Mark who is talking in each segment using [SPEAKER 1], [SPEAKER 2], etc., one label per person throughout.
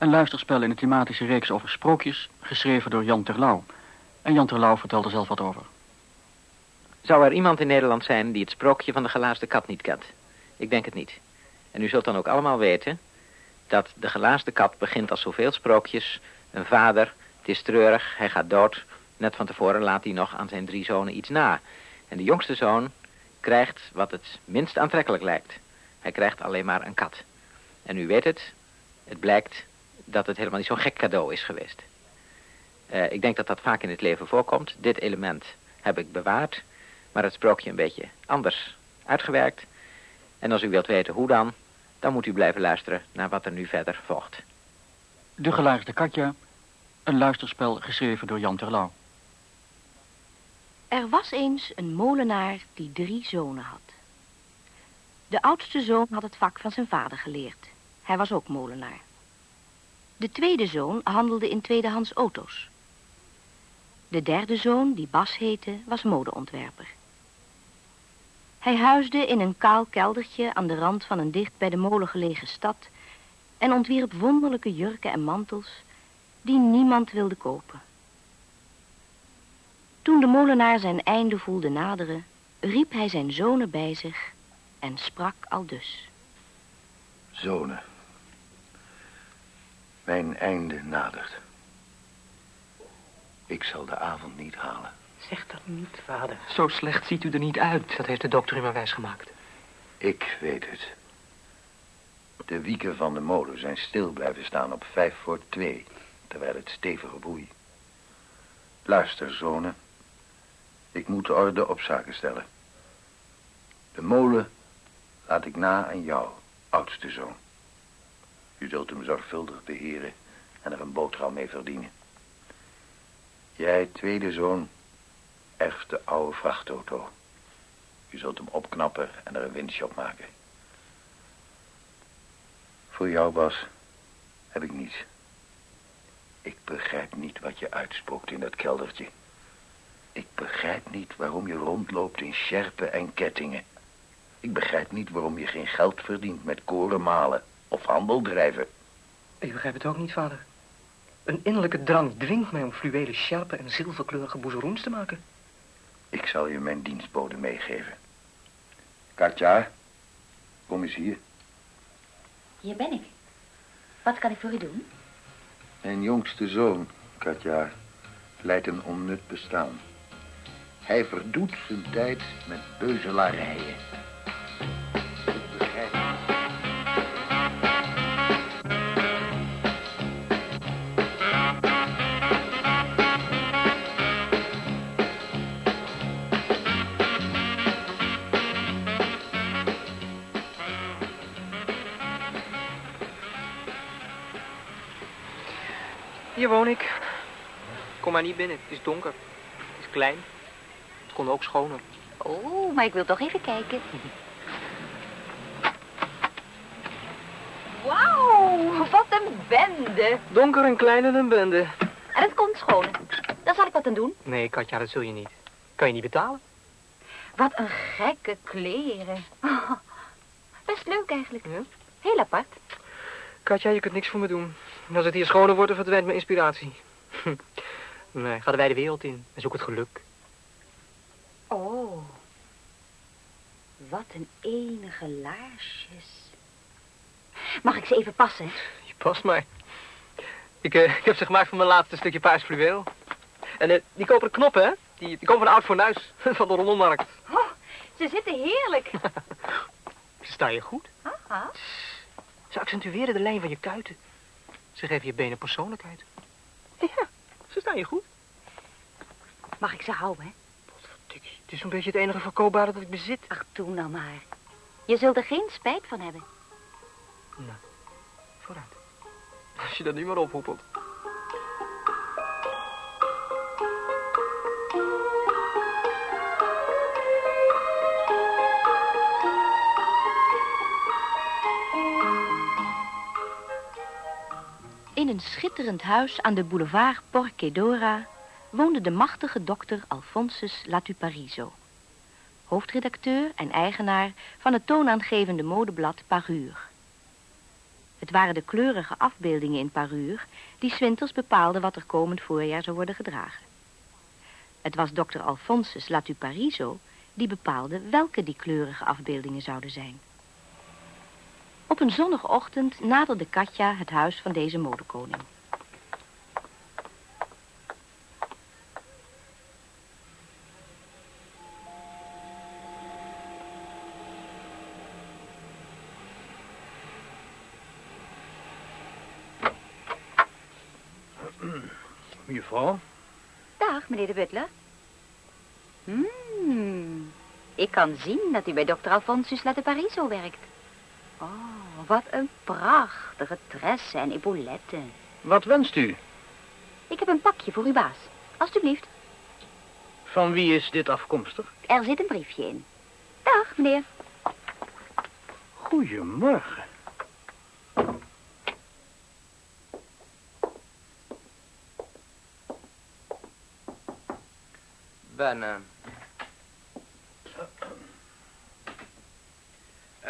[SPEAKER 1] Een luisterspel in de thematische reeks over sprookjes, geschreven door Jan Terlouw. En Jan Terlouw vertelt er zelf wat over.
[SPEAKER 2] Zou er iemand in Nederland zijn die het sprookje van de gelaasde kat niet kent? Ik denk het niet. En u zult dan ook allemaal weten dat de gelaasde kat begint als zoveel sprookjes. Een vader, het is treurig, hij gaat dood. Net van tevoren laat hij nog aan zijn drie zonen iets na. En de jongste zoon krijgt wat het minst aantrekkelijk lijkt. Hij krijgt alleen maar een kat. En u weet het, het blijkt dat het helemaal niet zo'n gek cadeau is geweest. Uh, ik denk dat dat vaak in het leven voorkomt. Dit element heb ik bewaard, maar het sprookje een beetje anders uitgewerkt. En als u wilt weten hoe dan, dan moet u blijven luisteren naar wat er nu verder volgt.
[SPEAKER 1] De gelaagde Katja, een luisterspel geschreven door Jan Terlouw.
[SPEAKER 3] Er was eens een molenaar die drie zonen had. De oudste zoon had het vak van zijn vader geleerd. Hij was ook molenaar. De tweede zoon handelde in tweedehands auto's. De derde zoon, die Bas heette, was modeontwerper. Hij huisde in een kaal keldertje aan de rand van een dicht bij de molen gelegen stad en ontwierp wonderlijke jurken en mantels die niemand wilde kopen. Toen de molenaar zijn einde voelde naderen, riep hij zijn zonen bij zich en sprak al dus.
[SPEAKER 4] Zonen, mijn einde nadert. Ik zal de avond niet halen.
[SPEAKER 5] Zeg dat niet, vader. Zo slecht ziet u er niet uit. Dat heeft de dokter u maar wijsgemaakt.
[SPEAKER 4] Ik weet het. De wieken van de molen zijn stil blijven staan op vijf voor twee, terwijl het stevige boei. Luister, zonen. Ik moet de orde op zaken stellen. De molen laat ik na aan jou, oudste zoon. U zult hem zorgvuldig beheren en er een boterham mee verdienen. Jij, tweede zoon, erft de oude vrachtauto. U zult hem opknappen en er een winstje op maken. Voor jou, Bas, heb ik niets. Ik begrijp niet wat je uitspookt in dat keldertje. Ik begrijp niet waarom je rondloopt in sjerpen en kettingen. Ik begrijp niet waarom je geen geld verdient met korenmalen of handel drijven.
[SPEAKER 5] Ik begrijp het ook niet, vader. Een innerlijke drang dwingt mij om fluwelen sjerpen en zilverkleurige boezeroens te maken.
[SPEAKER 4] Ik zal je mijn dienstbode meegeven. Katja, kom eens hier.
[SPEAKER 6] Hier ben ik. Wat kan ik voor u doen?
[SPEAKER 4] Mijn jongste zoon, Katja, leidt een onnut bestaan. Hij verdoet zijn tijd met beuzelarijen.
[SPEAKER 5] Kom maar niet binnen. Het is donker. Het is klein. Het kon ook schoner.
[SPEAKER 6] Oh, maar ik wil toch even kijken. Wauw, wat een bende.
[SPEAKER 5] Donker en klein en een bende.
[SPEAKER 6] En het komt schoner. Dan zal ik wat aan doen.
[SPEAKER 5] Nee, Katja, dat zul je niet. Kan je niet betalen?
[SPEAKER 6] Wat een gekke kleren. best leuk eigenlijk. Ja? Heel apart.
[SPEAKER 5] Katja, je kunt niks voor me doen. Als het hier schoner wordt, dan verdwijnt mijn inspiratie. nee, ga de wijde wereld in en zoek het geluk.
[SPEAKER 6] Oh, wat een enige laarsjes. Mag ik ze even passen?
[SPEAKER 5] Je past mij. Ik, uh, ik heb ze gemaakt van mijn laatste stukje paars fluweel. En uh, die koperen knoppen, hè? Die, die komen van oud fornuis, van de rommelmarkt.
[SPEAKER 6] Oh, ze zitten heerlijk.
[SPEAKER 5] ze staan je goed.
[SPEAKER 6] Aha.
[SPEAKER 5] Ze accentueren de lijn van je kuiten. Ze geven je benen persoonlijkheid.
[SPEAKER 6] Ja,
[SPEAKER 5] ze staan je goed.
[SPEAKER 6] Mag ik ze houden, hè?
[SPEAKER 5] Het is een beetje het enige verkoopbare dat ik bezit.
[SPEAKER 6] Ach, doe nou maar. Je zult er geen spijt van hebben.
[SPEAKER 5] Nou, vooruit. Als je dat nu maar ophoepelt.
[SPEAKER 3] Een schitterend huis aan de boulevard Porquedora woonde de machtige dokter Alphonsus Latuparizo. Hoofdredacteur en eigenaar van het toonaangevende modeblad Parure. Het waren de kleurige afbeeldingen in parure die Swinters bepaalden wat er komend voorjaar zou worden gedragen. Het was dokter Alphonsus Latuparizo die bepaalde welke die kleurige afbeeldingen zouden zijn. Op een zonnige ochtend naderde Katja het huis van deze modekoning.
[SPEAKER 4] Mevrouw?
[SPEAKER 6] Dag, meneer de butler. Hmm, ik kan zien dat u bij dokter Alphonsus Latte Pariso werkt. Oh, wat een prachtige tresse en epauletten.
[SPEAKER 4] Wat wenst u?
[SPEAKER 6] Ik heb een pakje voor uw baas. Alsjeblieft.
[SPEAKER 4] Van wie is dit afkomstig?
[SPEAKER 6] Er zit een briefje in. Dag, meneer.
[SPEAKER 4] Goedemorgen.
[SPEAKER 7] Binnen.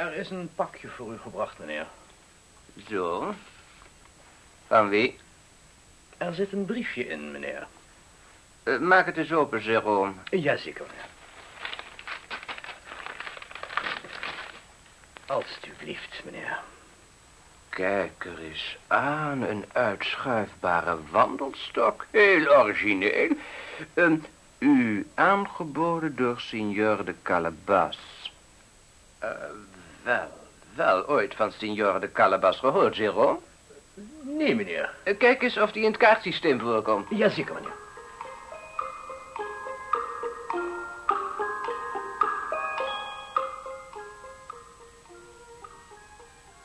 [SPEAKER 4] Er is een pakje voor u gebracht, meneer.
[SPEAKER 7] Zo. Van wie?
[SPEAKER 4] Er zit een briefje in, meneer.
[SPEAKER 7] Eh, maak het eens open, Jerome.
[SPEAKER 4] Jazeker, meneer. Alsjeblieft, meneer.
[SPEAKER 7] Kijk er eens aan, een uitschuifbare wandelstok. Heel origineel. Ehm, u aangeboden door signor de Calabas. Eh, wel, wel ooit van signor de Calabas gehoord, Jerome?
[SPEAKER 4] Nee, meneer.
[SPEAKER 7] Kijk eens of die in het kaartsysteem voorkomt.
[SPEAKER 4] Jazeker, meneer.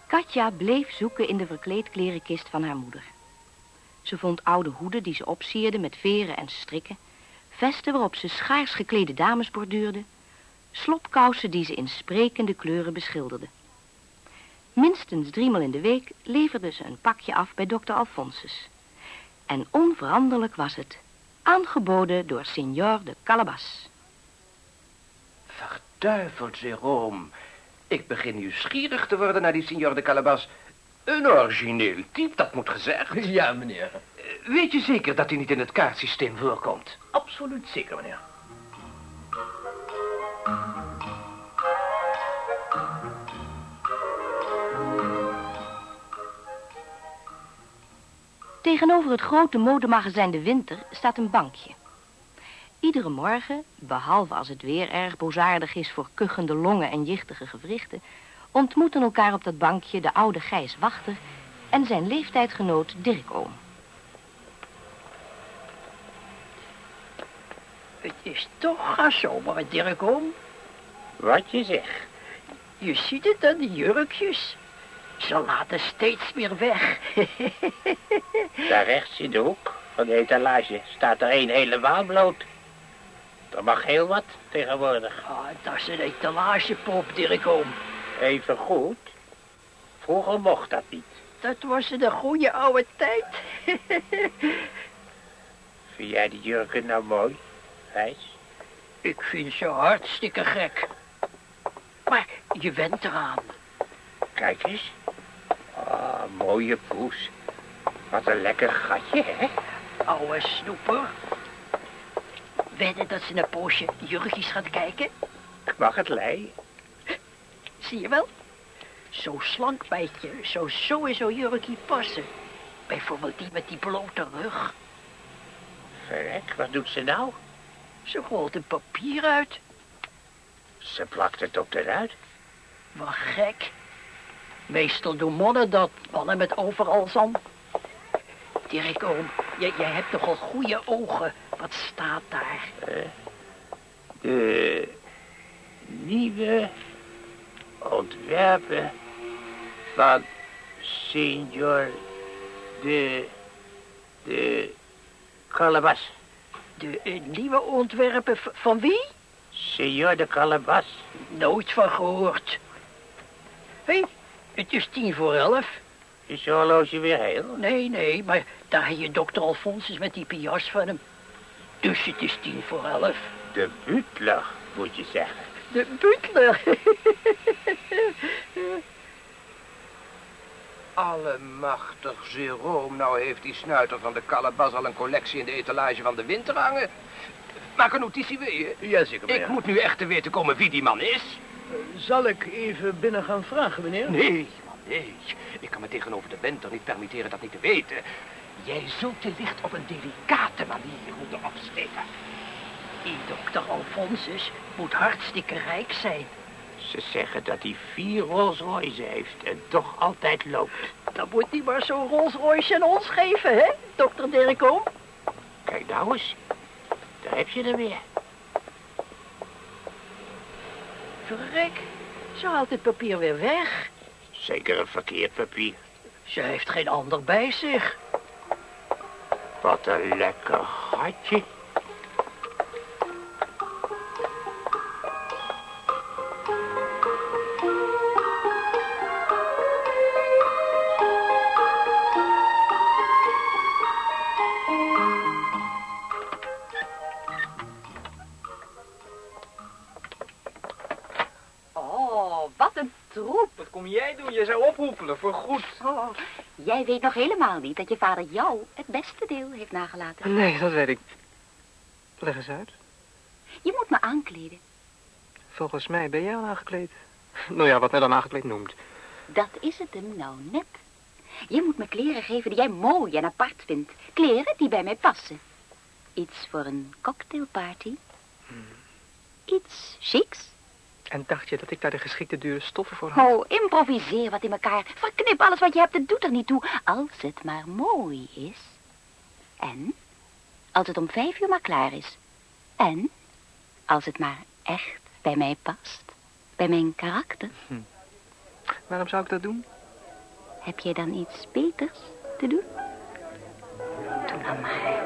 [SPEAKER 3] Katja bleef zoeken in de verkleedklerenkist van haar moeder. Ze vond oude hoeden die ze opsierde met veren en strikken, vesten waarop ze schaars geklede dames borduurde, slopkousen die ze in sprekende kleuren beschilderde. Minstens driemaal in de week leverde ze een pakje af bij dokter Alphonsus. En onveranderlijk was het, aangeboden door signor de Calabas.
[SPEAKER 7] Verduiveld, Jerome. Ik begin nieuwsgierig te worden naar die signor de Calabas. Een origineel type, dat moet gezegd.
[SPEAKER 4] Ja, meneer.
[SPEAKER 7] Eh, Weet je zeker dat hij niet in het kaartsysteem voorkomt?
[SPEAKER 4] Absoluut zeker, meneer.
[SPEAKER 3] Tegenover het grote modemagazijn De Winter staat een bankje. Iedere morgen, behalve als het weer erg boosaardig is voor kuchende longen en jichtige gewrichten, ontmoeten elkaar op dat bankje de oude Gijs Wachter en zijn leeftijdgenoot Dirk Oom.
[SPEAKER 8] Het is toch gaan zomer, Dirk Oom.
[SPEAKER 9] Wat je zegt.
[SPEAKER 8] Je ziet het aan de jurkjes. Ze laten steeds meer weg.
[SPEAKER 9] Daar rechts in de hoek van de etalage staat er een helemaal bloot. Er mag heel wat tegenwoordig.
[SPEAKER 8] Ah, dat is een etalagepop, Dirk Oom.
[SPEAKER 9] Even goed. Vroeger mocht dat niet.
[SPEAKER 8] Dat was in de goede oude tijd.
[SPEAKER 9] Vind jij die jurken nou mooi, Gijs?
[SPEAKER 8] Ik vind ze hartstikke gek. Maar je went eraan.
[SPEAKER 9] Kijk eens. Ah, mooie poes. Wat een lekker gatje, hè?
[SPEAKER 8] Oude snoeper. Wedden dat ze een poosje jurkjes gaat kijken?
[SPEAKER 9] Ik mag het lei.
[SPEAKER 8] Zie je wel? Zo slank bijtje zou zo in zo'n jurkje passen. Bijvoorbeeld die met die blote rug.
[SPEAKER 9] Verrek, wat doet ze nou?
[SPEAKER 8] Ze rolt een papier uit.
[SPEAKER 9] Ze plakt het op de ruit.
[SPEAKER 8] Wat gek. Meestal doen mannen dat, mannen met overal zand. Dirk oom, jij, jij hebt nogal goede ogen. Wat staat daar?
[SPEAKER 9] De nieuwe ontwerpen van Signor de... de Calabas.
[SPEAKER 8] De nieuwe ontwerpen van wie?
[SPEAKER 9] Signor de Calabas.
[SPEAKER 8] Nooit van gehoord. Hé, hey, het is tien voor elf.
[SPEAKER 9] Is je horloge weer heel?
[SPEAKER 8] Nee, nee, maar daar heb je dokter Alfonsus met die pias van hem. Dus het is tien voor elf.
[SPEAKER 9] De butler, moet je zeggen.
[SPEAKER 8] De butler.
[SPEAKER 7] Allemachtig Jeroen, nou heeft die snuiter van de Calabas al een collectie in de etalage van de winter hangen. Maak een notitie, wil je?
[SPEAKER 10] Jazeker,
[SPEAKER 7] Ik moet nu echt te weten komen wie die man is.
[SPEAKER 10] Zal ik even binnen gaan vragen, meneer?
[SPEAKER 7] Nee, man, nee. Ik kan me tegenover de winter niet permitteren dat niet te weten. Jij zult je licht op een delicate manier moeten afsteken.
[SPEAKER 8] Die dokter Alfonsus moet hartstikke rijk zijn.
[SPEAKER 9] Ze zeggen dat hij vier Rolls Royce heeft en toch altijd loopt.
[SPEAKER 8] Dan moet hij maar zo'n Rolls Royce aan ons geven, hè, dokter Dirk Oom?
[SPEAKER 9] Kijk nou eens. Daar heb je er weer.
[SPEAKER 8] Verrek, ze haalt dit papier weer weg.
[SPEAKER 9] Zeker een verkeerd papier.
[SPEAKER 8] Ze heeft geen ander bij zich.
[SPEAKER 9] Wat een lekker gatje.
[SPEAKER 5] Goed.
[SPEAKER 6] Oh, jij weet nog helemaal niet dat je vader jou het beste deel heeft nagelaten.
[SPEAKER 5] Nee, dat weet ik. Leg eens uit.
[SPEAKER 6] Je moet me aankleden.
[SPEAKER 5] Volgens mij ben jij al aangekleed. Nou ja, wat men dan aangekleed noemt.
[SPEAKER 6] Dat is het hem nou net. Je moet me kleren geven die jij mooi en apart vindt. Kleren die bij mij passen. Iets voor een cocktailparty. Iets chics.
[SPEAKER 5] En dacht je dat ik daar de geschikte dure stoffen voor had?
[SPEAKER 6] Oh, improviseer wat in elkaar. Verknip alles wat je hebt, het doet er niet toe. Als het maar mooi is. En als het om vijf uur maar klaar is. En als het maar echt bij mij past. Bij mijn karakter.
[SPEAKER 5] Waarom zou ik dat doen?
[SPEAKER 6] Heb jij dan iets beters te doen? Doe dan maar.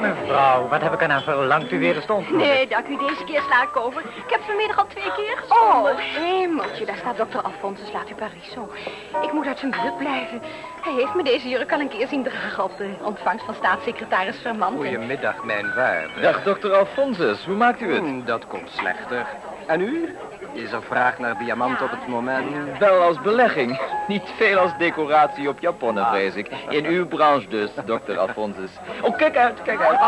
[SPEAKER 2] Mevrouw, wat heb ik ernaar verlangd u weer de stond?
[SPEAKER 3] Nee, dank u. Deze keer sla ik over. Ik heb vanmiddag al twee keer
[SPEAKER 6] Oh,
[SPEAKER 3] gestonden. hemeltje, daar staat dokter Alfonsus laat u Pariso. Ik moet uit zijn buurt blijven. Hij heeft me deze jurk al een keer zien dragen op de ontvangst van staatssecretaris Vermand.
[SPEAKER 11] Goedemiddag, mijn waarde.
[SPEAKER 12] Dag, dokter Alfonsus. Hoe maakt u het?
[SPEAKER 11] Hmm, dat komt slechter. En u? Is er vraag naar diamant op het moment?
[SPEAKER 12] Wel als belegging. Niet veel als decoratie op japonnen, vrees ik. In uw branche dus, dokter Alfonsus. Oh, kijk uit, kijk uit.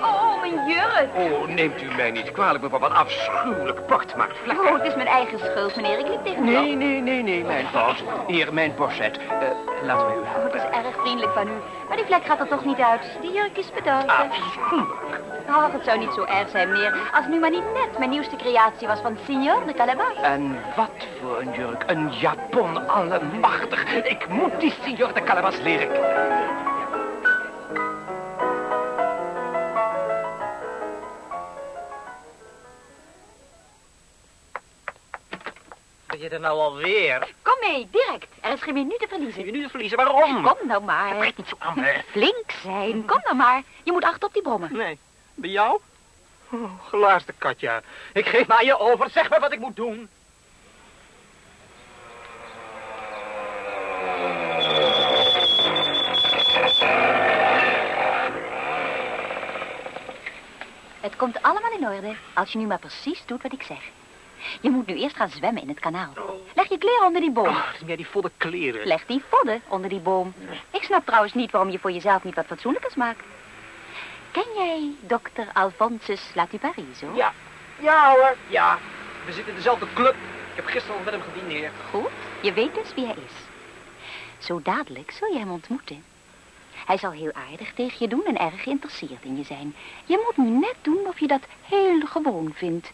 [SPEAKER 3] Oh, mijn jurk.
[SPEAKER 7] Oh, neemt u mij niet kwalijk, mevrouw. Wat afschuwelijk pakt maakt vlekken.
[SPEAKER 6] Oh, het is mijn eigen schuld, meneer. Ik liep tegen u
[SPEAKER 7] Nee, nee, nee, nee, mijn fout. Hier, mijn pochet. Eh, laten we u
[SPEAKER 6] Oh, het is erg vriendelijk van u. Maar die vlek gaat er toch niet uit. Die jurk is bedankt.
[SPEAKER 7] Afschuwelijk.
[SPEAKER 6] Oh, het zou niet zo erg zijn, meneer. Als het nu maar niet net mijn nieuwste creatie was van Signor de Calabas.
[SPEAKER 7] En wat voor een jurk. Een Japon allemachtig. Ik moet die signor de Calabas leren kennen.
[SPEAKER 2] Ben je er nou alweer?
[SPEAKER 6] Kom mee, direct. Er is geen minuut te verliezen.
[SPEAKER 2] Geen minuut te verliezen, waarom?
[SPEAKER 6] Kom nou maar.
[SPEAKER 7] Breek niet zo aan me.
[SPEAKER 6] Flink zijn. Kom nou maar. Je moet achter op die brommen.
[SPEAKER 5] Nee. Bij jou? Oh, gelaasde Katja. Ik geef me aan je over. Zeg maar wat ik moet doen.
[SPEAKER 6] Het komt allemaal in orde als je nu maar precies doet wat ik zeg. Je moet nu eerst gaan zwemmen in het kanaal. Leg je kleren onder die boom.
[SPEAKER 5] Oh, jij die volle kleren.
[SPEAKER 6] Leg die vodden onder die boom. Ik snap trouwens niet waarom je voor jezelf niet wat fatsoenlijkers maakt. Ken jij dokter Alphonsus Latuparizo?
[SPEAKER 5] Ja. Ja hoor. Ja. We zitten in dezelfde club. Ik heb gisteren al met hem gedineerd.
[SPEAKER 6] Goed, je weet dus wie hij is. Zo dadelijk zul je hem ontmoeten. Hij zal heel aardig tegen je doen en erg geïnteresseerd in je zijn. Je moet nu net doen of je dat heel gewoon vindt.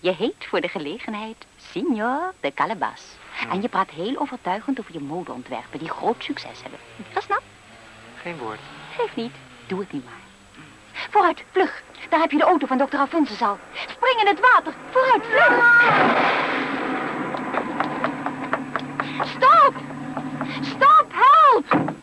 [SPEAKER 6] Je heet voor de gelegenheid Signor de Calabas. En je praat heel overtuigend over je modeontwerpen die groot succes hebben. Gesnapt?
[SPEAKER 5] Geen woord.
[SPEAKER 6] Geef niet, doe het nu maar. Vooruit, vlug. Daar heb je de auto van dokter Alphonsus al. Spring in het water. Vooruit, vlug. Stop! Stop, help!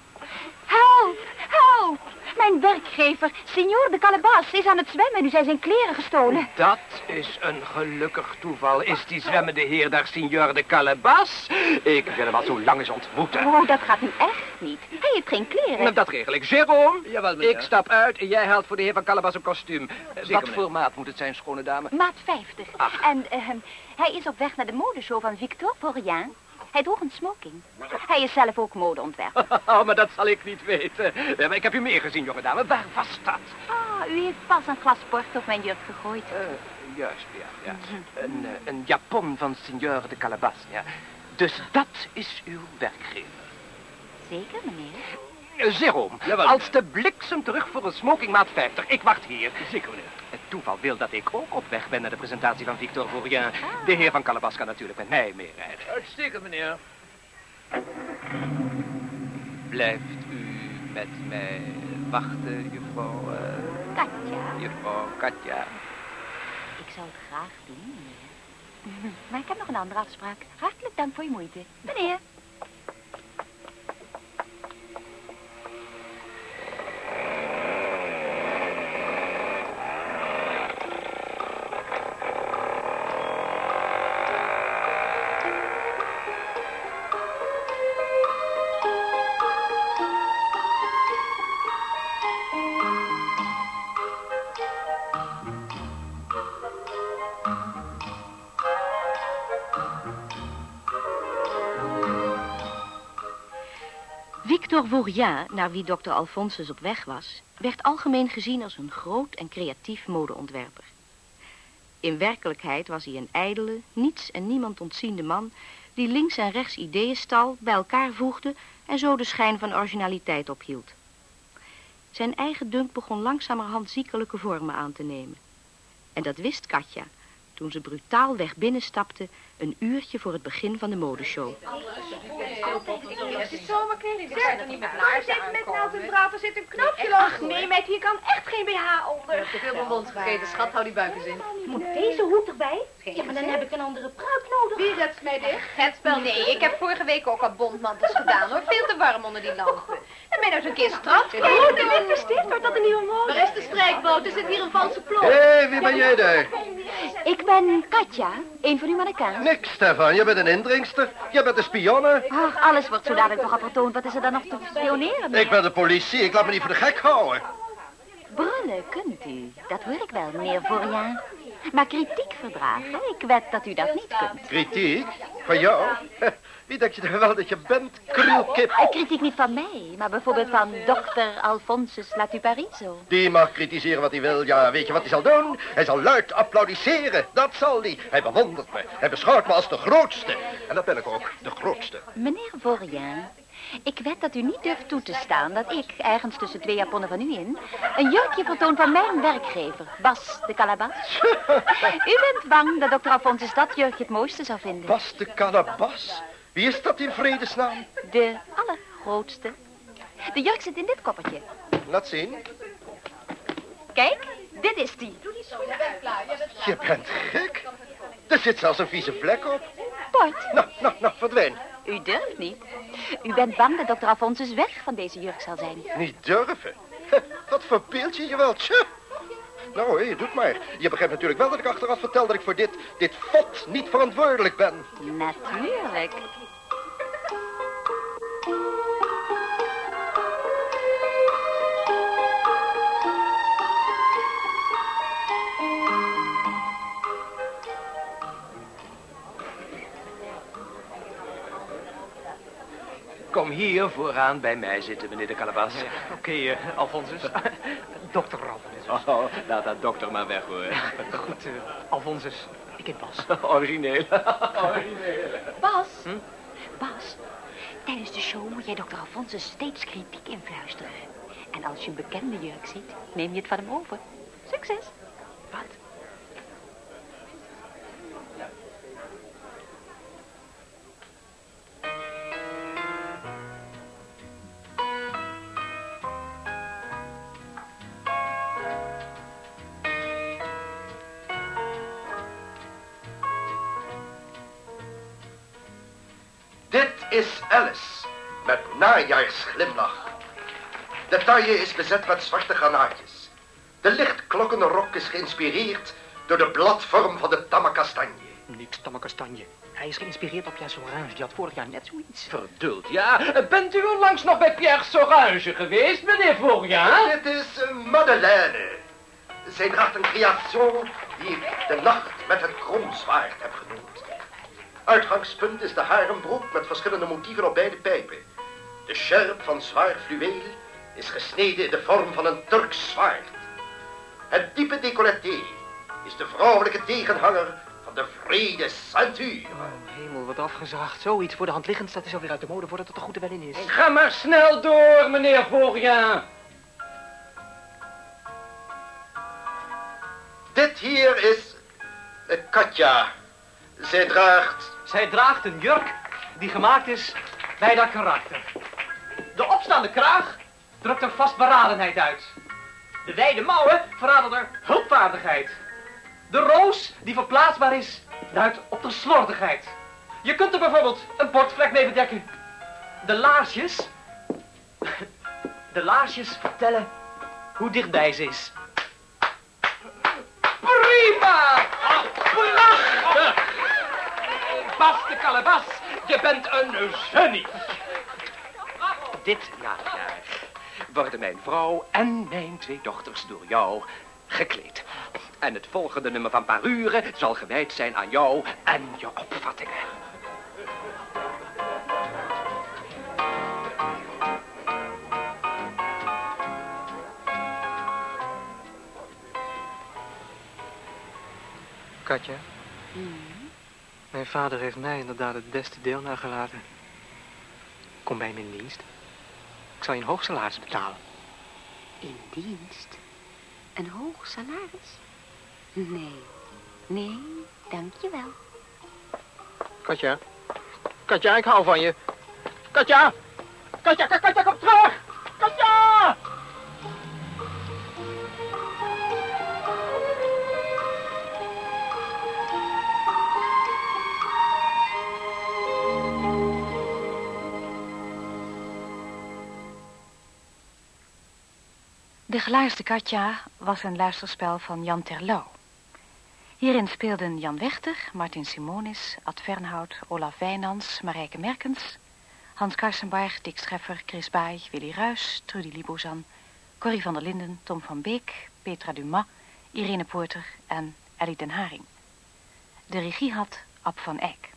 [SPEAKER 6] Mijn werkgever, Signor de Calabas, is aan het zwemmen en u zijn zijn kleren gestolen.
[SPEAKER 7] Dat is een gelukkig toeval. Is die zwemmende heer daar signor de Calabas? Ik wil hem al zo lang eens ontmoeten.
[SPEAKER 6] Oh, dat gaat nu echt niet. Hij heeft geen kleren.
[SPEAKER 7] Nou, dat regel ik. Jérôme,
[SPEAKER 5] Jawel,
[SPEAKER 7] ik stap uit en jij haalt voor de heer van Calabas een kostuum. Wat
[SPEAKER 5] meneer.
[SPEAKER 7] voor maat moet het zijn, schone dame?
[SPEAKER 6] Maat 50. En ehm, hij is op weg naar de modeshow van Victor Florian. Hij droeg een smoking. Hij is zelf ook modeontwerper.
[SPEAKER 7] Oh, maar dat zal ik niet weten. Ja, maar ik heb u meer gezien, jonge dame. Waar was dat?
[SPEAKER 6] Ah, u heeft pas een glas port op mijn jurk gegooid.
[SPEAKER 7] Eh, juist, ja. ja. Een, eh, een japon van signor de Calabas, ja. Dus dat is uw werkgever.
[SPEAKER 6] Zeker, meneer.
[SPEAKER 7] Uh, Jérôme, als de bliksem terug voor een smoking maat 50. Ik wacht hier. Zeker, meneer. Het toeval wil dat ik ook op weg ben naar de presentatie van Victor Vaurien. De heer van Calabas kan natuurlijk met mij meerijden.
[SPEAKER 5] Uitstekend, meneer.
[SPEAKER 12] Blijft u met mij wachten, juffrouw... eh,
[SPEAKER 6] Katja,
[SPEAKER 12] juffrouw Katja?
[SPEAKER 6] ik zou het graag doen, meneer. Maar ik heb nog een andere afspraak. Hartelijk dank voor je moeite. Meneer.
[SPEAKER 3] Victor Vaurien, naar wie dokter Alphonsus op weg was, werd algemeen gezien als een groot en creatief modeontwerper. In werkelijkheid was hij een ijdele, niets en niemand ontziende man die links en rechts ideeën stal, bij elkaar voegde en zo de schijn van originaliteit ophield. Zijn eigen dunk begon langzamerhand ziekelijke vormen aan te nemen. En dat wist Katja, toen ze brutaalweg binnenstapte een uurtje voor het begin van de modeshow.
[SPEAKER 13] Het is zomerkleding. Ik er niet met met naald en draad. Er zit een knoopje los. Ach nee, meid, hier kan echt geen BH onder. Je hebt te veel bonbons gegeten. Schat, hou die buikjes in.
[SPEAKER 6] Moet deze hoed erbij? Ja, maar dan heb ik een andere pruik nodig.
[SPEAKER 13] Wie redt mij dicht? Het spel. Nee, ik heb vorige week ook al bondmantels gedaan hoor. Veel te warm onder die lampen. En ben nou zo'n keer strand.
[SPEAKER 6] Oh, de witte stift, wordt dat een nieuwe mode?
[SPEAKER 13] Waar is de strijkboot? Er zit hier een valse plot.
[SPEAKER 14] Hé, hey, wie ben jij daar?
[SPEAKER 6] Ik ben Katja, een van uw mannequins.
[SPEAKER 14] Niks, Stefan. Je bent een indringster. Je bent een spionne.
[SPEAKER 6] Ach, alles wordt zo dadelijk toch al vertoond. Wat is er dan nog te spioneren?
[SPEAKER 14] Ik ben de politie. Ik laat me niet voor de gek houden.
[SPEAKER 6] Brullen kunt u. Dat hoor ik wel, meneer Vaurien. Maar kritiek verdragen, ik wed dat u dat niet kunt.
[SPEAKER 14] Kritiek? Van jou? Wie denk je dan wel dat je bent, krulkip?
[SPEAKER 6] Eh, Kritiek niet van mij, maar bijvoorbeeld van dokter Alphonsus Latuparizo.
[SPEAKER 14] Die mag kritiseren wat hij wil. Ja, weet je wat hij zal doen? Hij zal luid applaudisseren. Dat zal hij. Hij bewondert me. Hij beschouwt me als de grootste. En dat ben ik ook, de grootste.
[SPEAKER 6] Meneer Vaurien, ik wed dat u niet durft toe te staan dat ik, ergens tussen twee japonnen van u in, een jurkje vertoon van mijn werkgever, Bas de Calabas. u bent bang dat dokter Alphonsus dat jurkje het mooiste zou vinden.
[SPEAKER 14] Bas de Calabas? Wie is dat in vredesnaam?
[SPEAKER 6] De allergrootste. De jurk zit in dit koppertje.
[SPEAKER 14] Laat zien.
[SPEAKER 6] Kijk, dit is die.
[SPEAKER 14] Je bent gek. Er zit zelfs een vieze vlek op.
[SPEAKER 6] Bord,
[SPEAKER 14] Nou, nou, nou, verdwijn.
[SPEAKER 6] u durft niet. U bent bang dat dokter Alphonsus weg van deze jurk zal zijn.
[SPEAKER 14] Niet durven. Wat verbeeld je je wel. Nou, hé, doe het maar. Je begrijpt natuurlijk wel dat ik achteraf vertel dat ik voor dit, dit fot niet verantwoordelijk ben.
[SPEAKER 6] Natuurlijk.
[SPEAKER 7] Kom hier vooraan bij mij zitten, meneer de Calabas.
[SPEAKER 5] Oké, eh, Alphonsus. Dokter Alphonsus.
[SPEAKER 12] Oh, laat dat dokter maar weg, hoor.
[SPEAKER 5] Goed, eh, Alphonsus. Ik heet Bas.
[SPEAKER 12] Origineel.
[SPEAKER 6] Bas. Bas, tijdens de show moet jij dokter Alphonsus steeds kritiek influisteren. En als je een bekende jurk ziet, neem je het van hem over. Succes.
[SPEAKER 5] Wat?
[SPEAKER 14] Najaarsglimlach. De taille is bezet met zwarte granaatjes. De lichtklokkende rok is geïnspireerd door de bladvorm van de tamme kastanje.
[SPEAKER 5] Niks tamme kastanje. Hij is geïnspireerd op Pierre Sorange. Die had vorig jaar net zoiets.
[SPEAKER 7] Verduld, ja. Bent u onlangs nog bij Pierre Sorange geweest, meneer Florian?
[SPEAKER 14] Dit is Madeleine. Zij draagt een creation die ik de nacht met het kromzwaard heb genoemd. Uitgangspunt is de harenbroek met verschillende motieven op beide pijpen. De sjerp van zwaar fluweel is gesneden in de vorm van een Turks zwaard. Het diepe decolleté is de vrouwelijke tegenhanger van de vrede ceintuur.
[SPEAKER 5] Oh, hemel, wat afgezaagd. Zoiets voor de hand liggend staat is alweer uit de mode voordat het er goed wel in is.
[SPEAKER 7] Ga maar snel door, meneer Florian.
[SPEAKER 14] Dit hier is Katja. Zij draagt...
[SPEAKER 5] Zij draagt een jurk die gemaakt is bij dat karakter. De opstaande kraag drukt er vastberadenheid uit. De wijde mouwen verraden er hulpvaardigheid. De roos, die verplaatsbaar is, duidt op de slordigheid. Je kunt er bijvoorbeeld een portvlek mee bedekken. De laarsjes... De laarsjes vertellen hoe dichtbij ze is.
[SPEAKER 7] Prima! Prachtig! Bas de Calabas, je bent een genie. Dit najaar worden mijn vrouw en mijn twee dochters door jou gekleed. En het volgende nummer van Parure zal gewijd zijn aan jou en je opvattingen.
[SPEAKER 5] Katja, mijn vader heeft mij inderdaad het beste deel nagelaten. Kom bij me in dienst. Ik zal je een hoog salaris betalen.
[SPEAKER 6] In dienst? Een hoog salaris? Nee, nee, dankjewel.
[SPEAKER 5] Katja, Katja, ik hou van je. Katja, Katja, Katja, Katja, kom terug! Katja!
[SPEAKER 3] Gelaarsde Katja was een luisterspel van Jan Terlouw. Hierin speelden Jan Wechter, Martin Simonis, Ad Fernhout, Olaf Wijnands, Marijke Merkens, Hans Karsenbarg, Dick Scheffer, Chris Baai, Willy Ruis, Trudy Libozan, Corrie van der Linden, Tom van Beek, Petra Dumas, Irene Poorter en Ellie den Haring. De regie had Ab van Eyck.